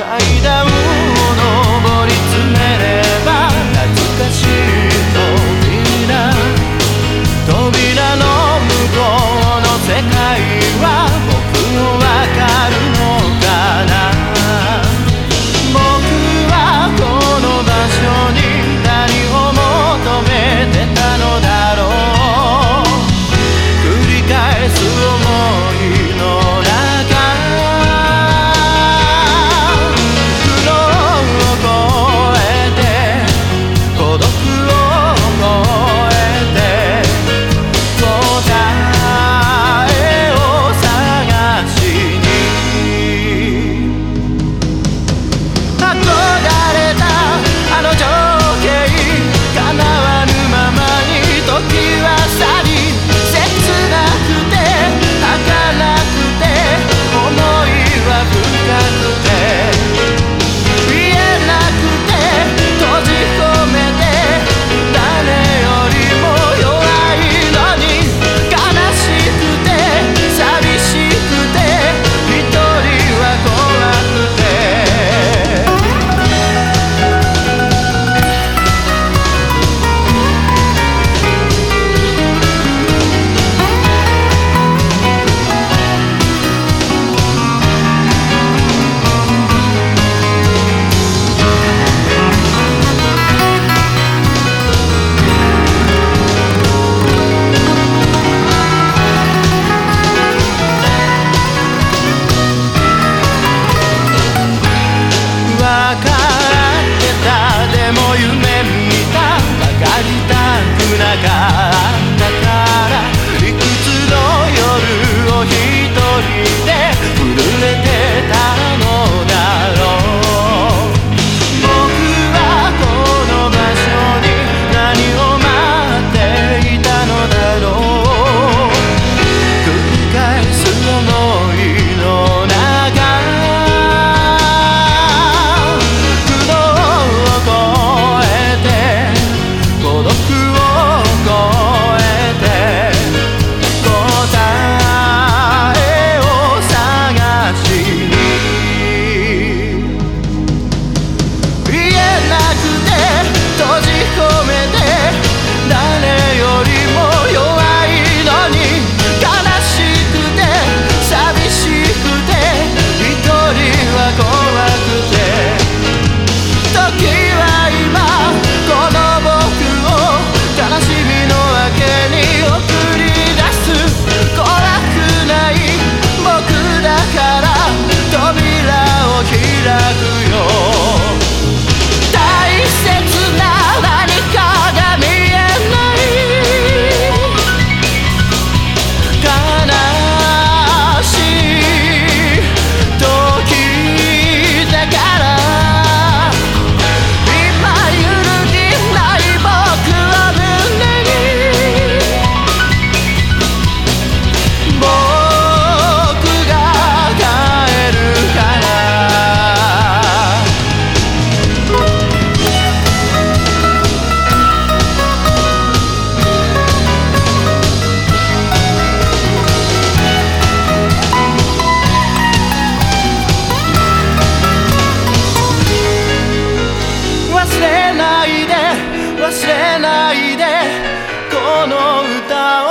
階段忘れないでこの歌を。